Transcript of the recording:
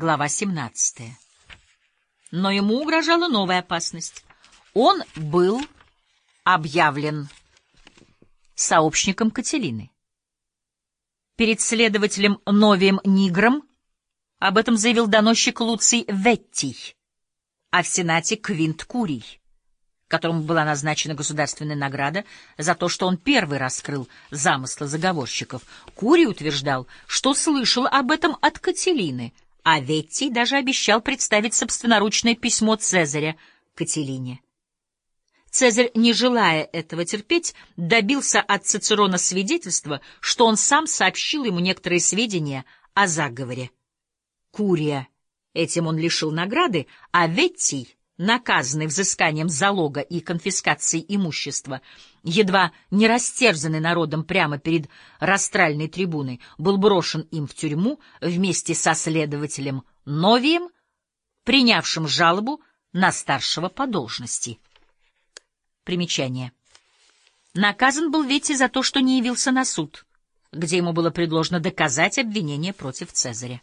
Глава 17. Но ему угрожала новая опасность. Он был объявлен сообщником Кателины. Перед следователем Новием Нигром об этом заявил доносчик Луций Веттий, а в Сенате Квинт Курий, которому была назначена государственная награда за то, что он первый раскрыл замыслы заговорщиков. Курий утверждал, что слышал об этом от Кателины, а Веттий даже обещал представить собственноручное письмо Цезаря Кателине. Цезарь, не желая этого терпеть, добился от Цицерона свидетельства, что он сам сообщил ему некоторые сведения о заговоре. Курия этим он лишил награды, а Веттий, наказанный взысканием залога и конфискацией имущества, едва не растерзанный народом прямо перед растральной трибуной, был брошен им в тюрьму вместе со следователем Новием, принявшим жалобу на старшего по должности. Примечание. Наказан был Витти за то, что не явился на суд, где ему было предложено доказать обвинение против Цезаря.